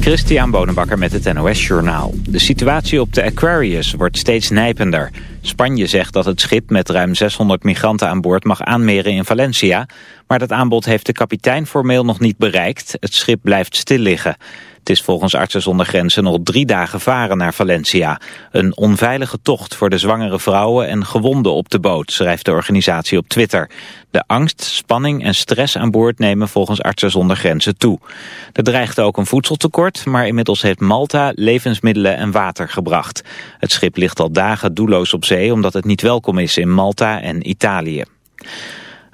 Christian Bonenbakker met het NOS Journaal. De situatie op de Aquarius wordt steeds nijpender. Spanje zegt dat het schip met ruim 600 migranten aan boord mag aanmeren in Valencia. Maar dat aanbod heeft de kapitein formeel nog niet bereikt. Het schip blijft stil liggen. Het is volgens Artsen zonder Grenzen nog drie dagen varen naar Valencia. Een onveilige tocht voor de zwangere vrouwen en gewonden op de boot, schrijft de organisatie op Twitter. De angst, spanning en stress aan boord nemen volgens Artsen zonder Grenzen toe. Er dreigt ook een voedseltekort, maar inmiddels heeft Malta levensmiddelen en water gebracht. Het schip ligt al dagen doelloos op zee omdat het niet welkom is in Malta en Italië.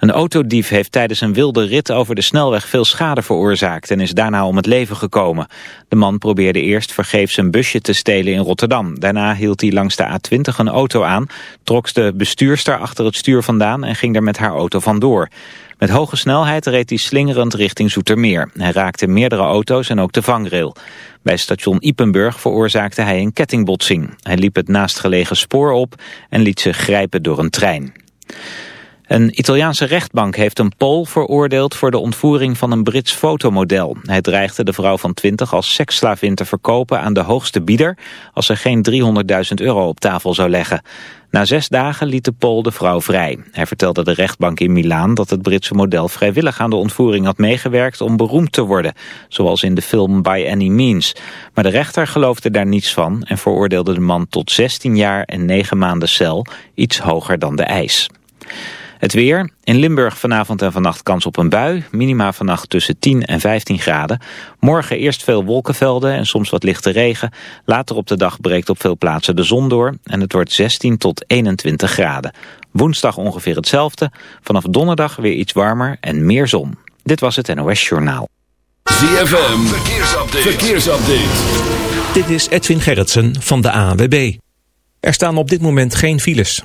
Een autodief heeft tijdens een wilde rit over de snelweg veel schade veroorzaakt en is daarna om het leven gekomen. De man probeerde eerst vergeefs een busje te stelen in Rotterdam. Daarna hield hij langs de A20 een auto aan, trok de bestuurster achter het stuur vandaan en ging er met haar auto vandoor. Met hoge snelheid reed hij slingerend richting Zoetermeer. Hij raakte meerdere auto's en ook de vangrail. Bij station Ipenburg veroorzaakte hij een kettingbotsing. Hij liep het naastgelegen spoor op en liet zich grijpen door een trein. Een Italiaanse rechtbank heeft een Pool veroordeeld voor de ontvoering van een Brits fotomodel. Hij dreigde de vrouw van 20 als seksslavin te verkopen aan de hoogste bieder als ze geen 300.000 euro op tafel zou leggen. Na zes dagen liet de Pool de vrouw vrij. Hij vertelde de rechtbank in Milaan dat het Britse model vrijwillig aan de ontvoering had meegewerkt om beroemd te worden, zoals in de film By Any Means. Maar de rechter geloofde daar niets van en veroordeelde de man tot 16 jaar en 9 maanden cel, iets hoger dan de eis. Het weer. In Limburg vanavond en vannacht kans op een bui. Minima vannacht tussen 10 en 15 graden. Morgen eerst veel wolkenvelden en soms wat lichte regen. Later op de dag breekt op veel plaatsen de zon door. En het wordt 16 tot 21 graden. Woensdag ongeveer hetzelfde. Vanaf donderdag weer iets warmer en meer zon. Dit was het NOS Journaal. ZFM. Verkeersupdate. Verkeersupdate. Dit is Edwin Gerritsen van de ANWB. Er staan op dit moment geen files.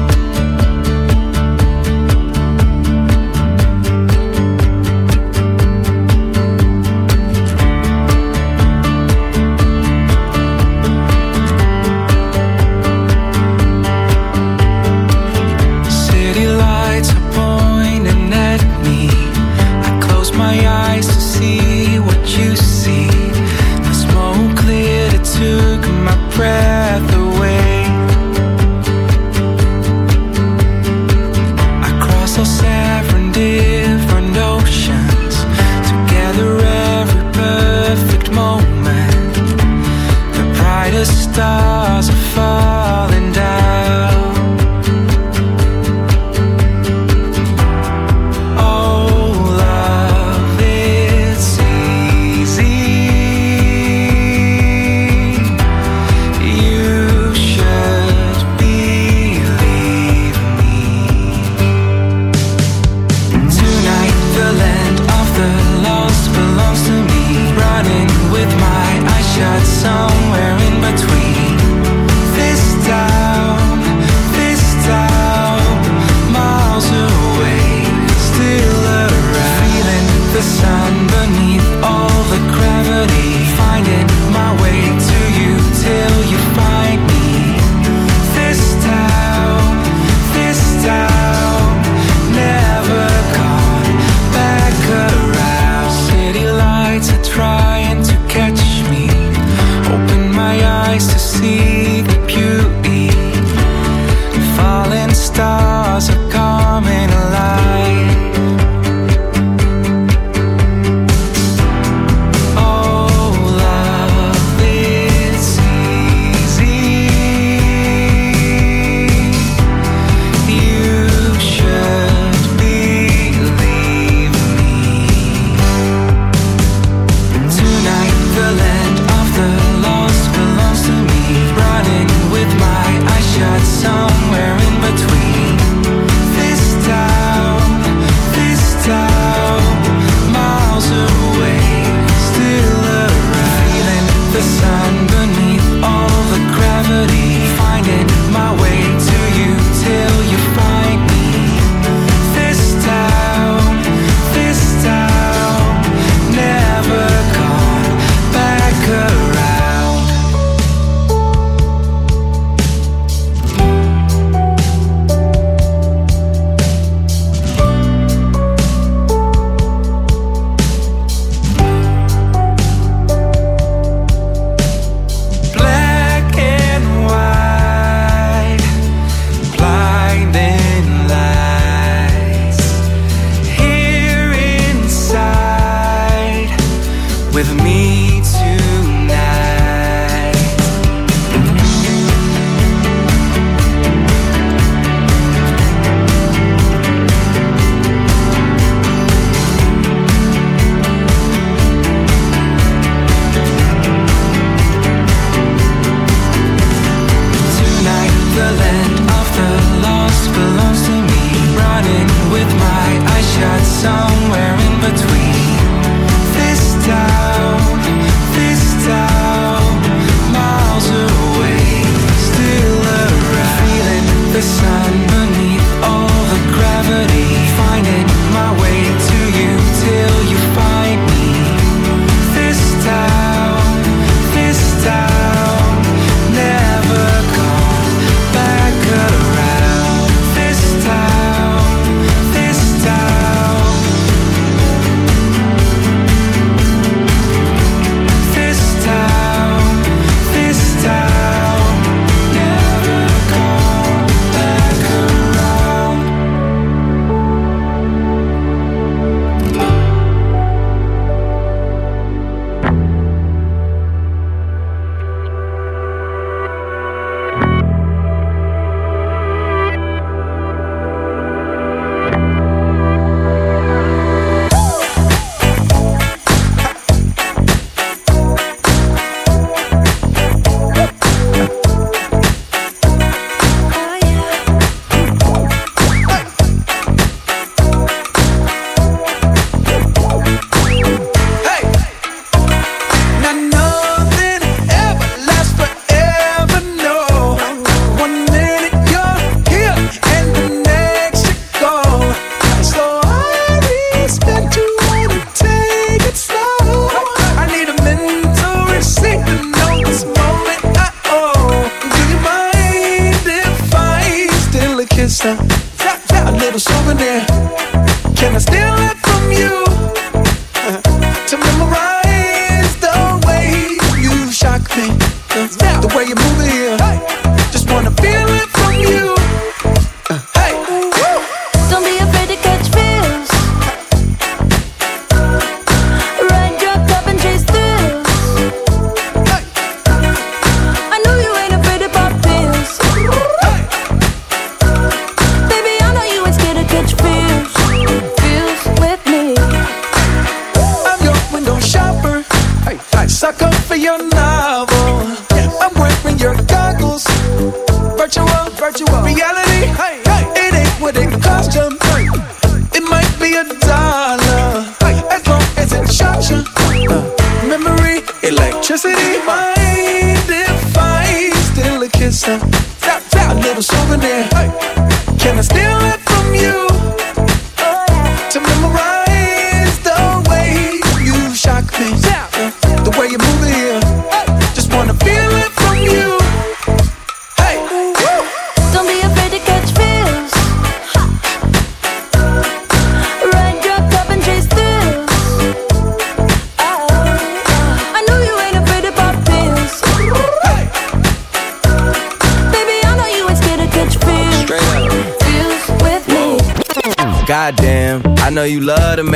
сердце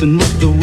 Dancing with the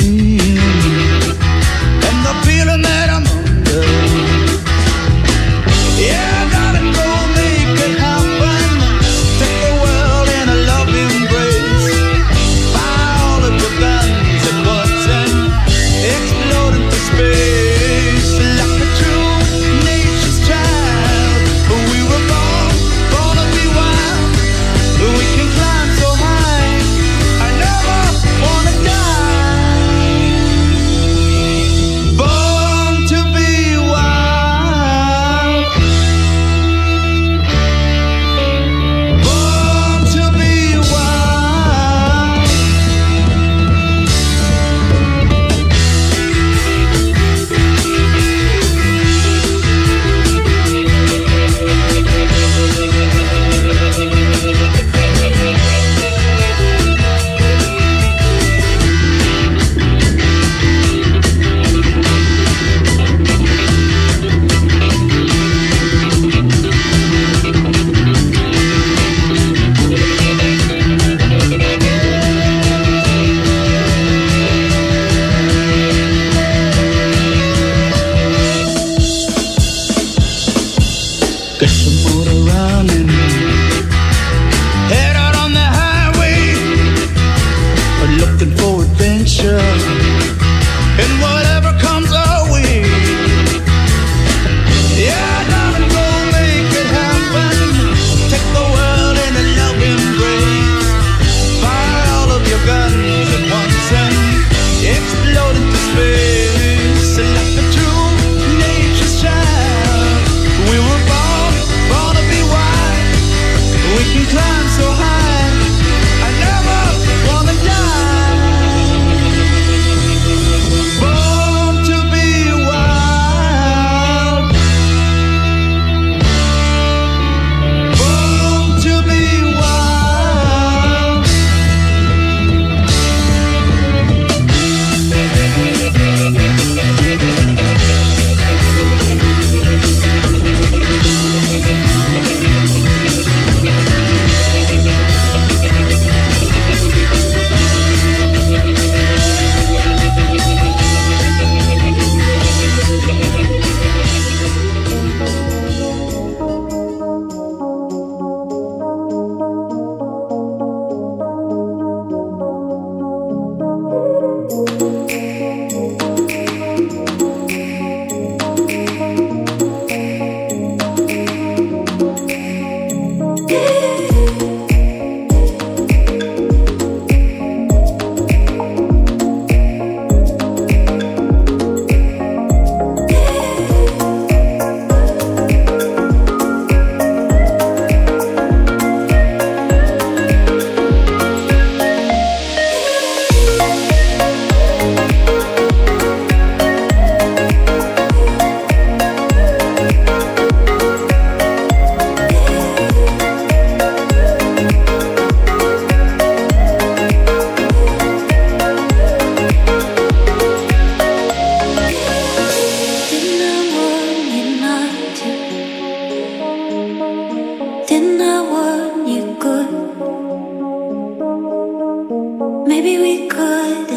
we couldn't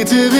En dan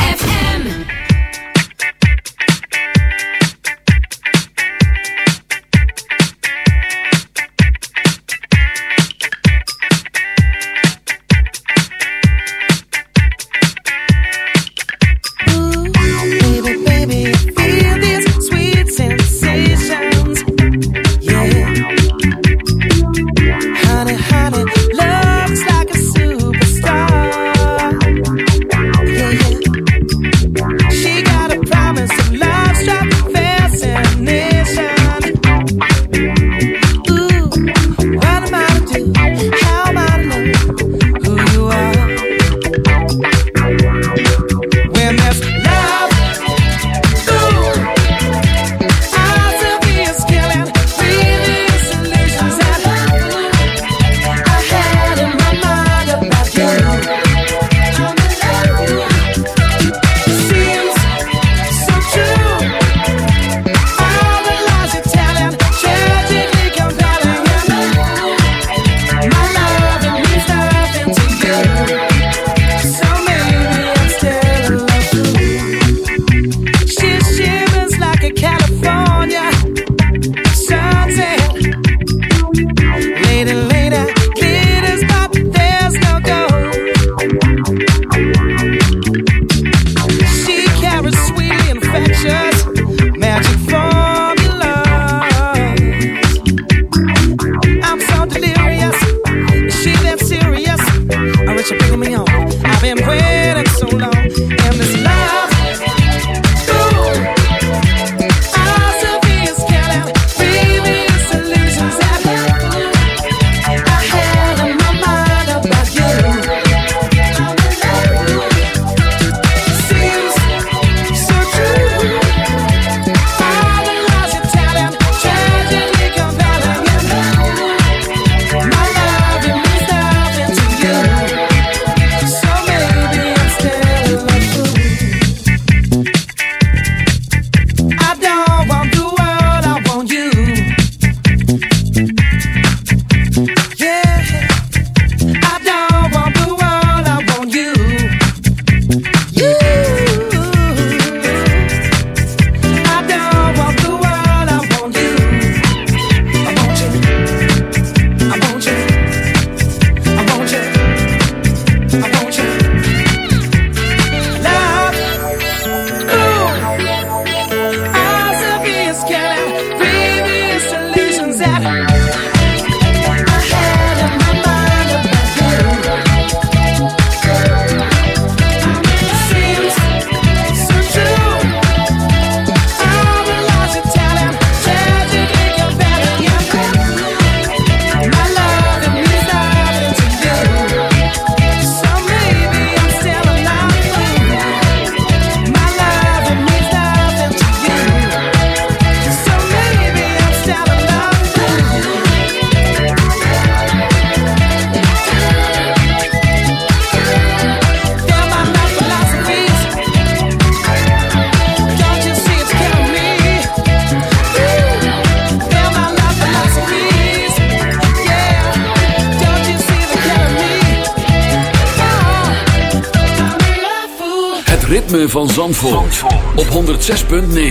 Bündnis.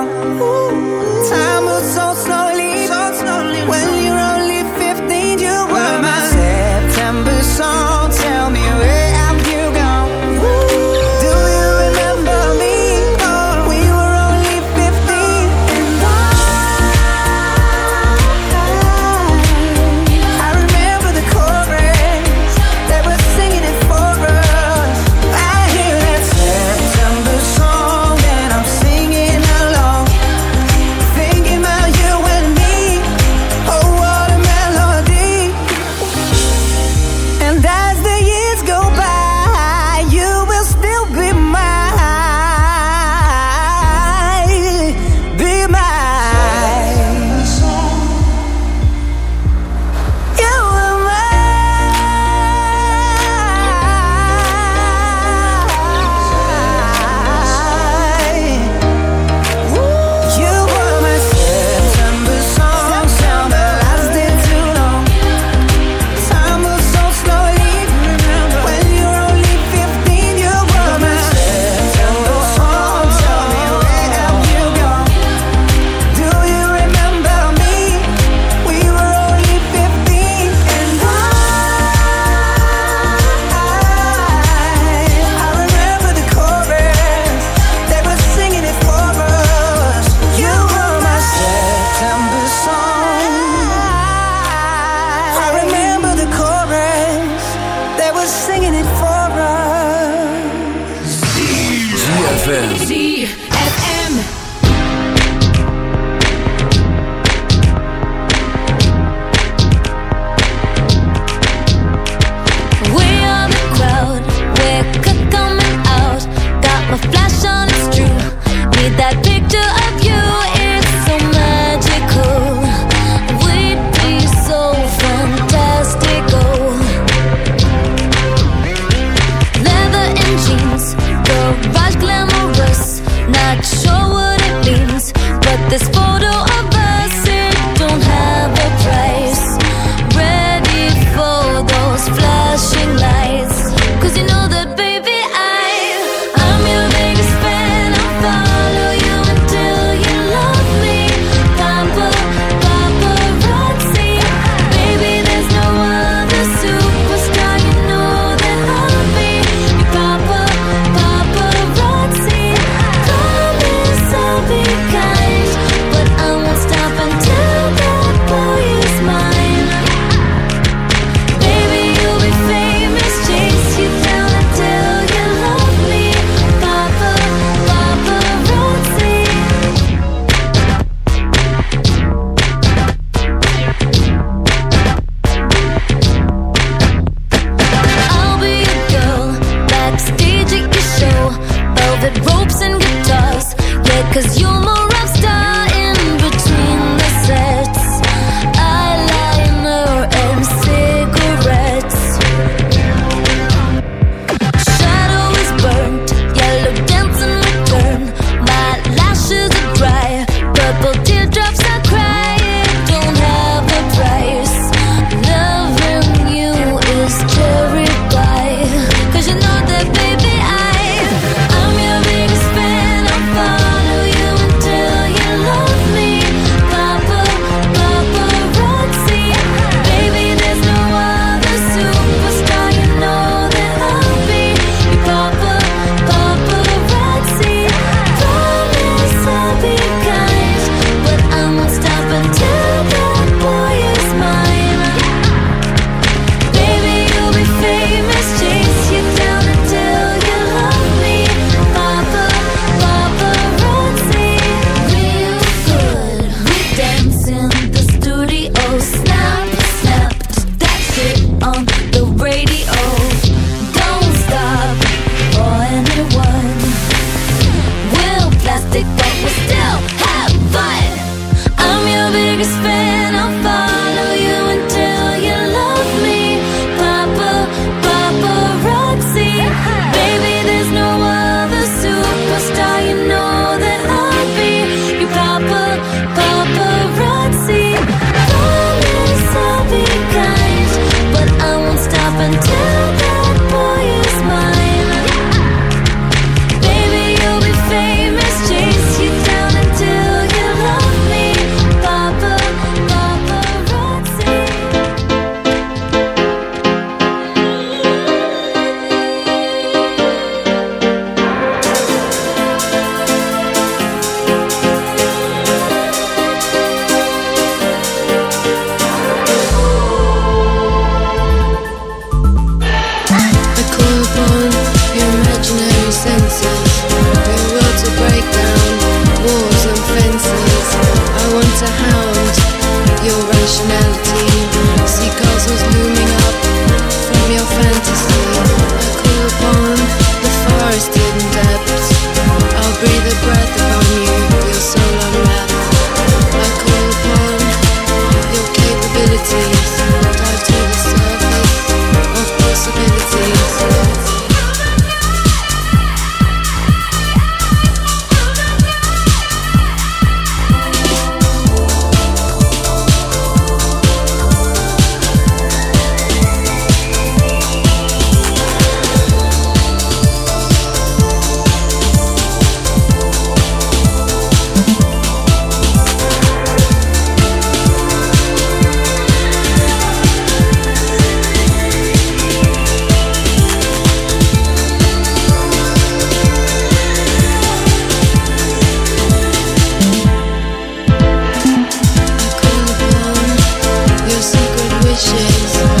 Wishes,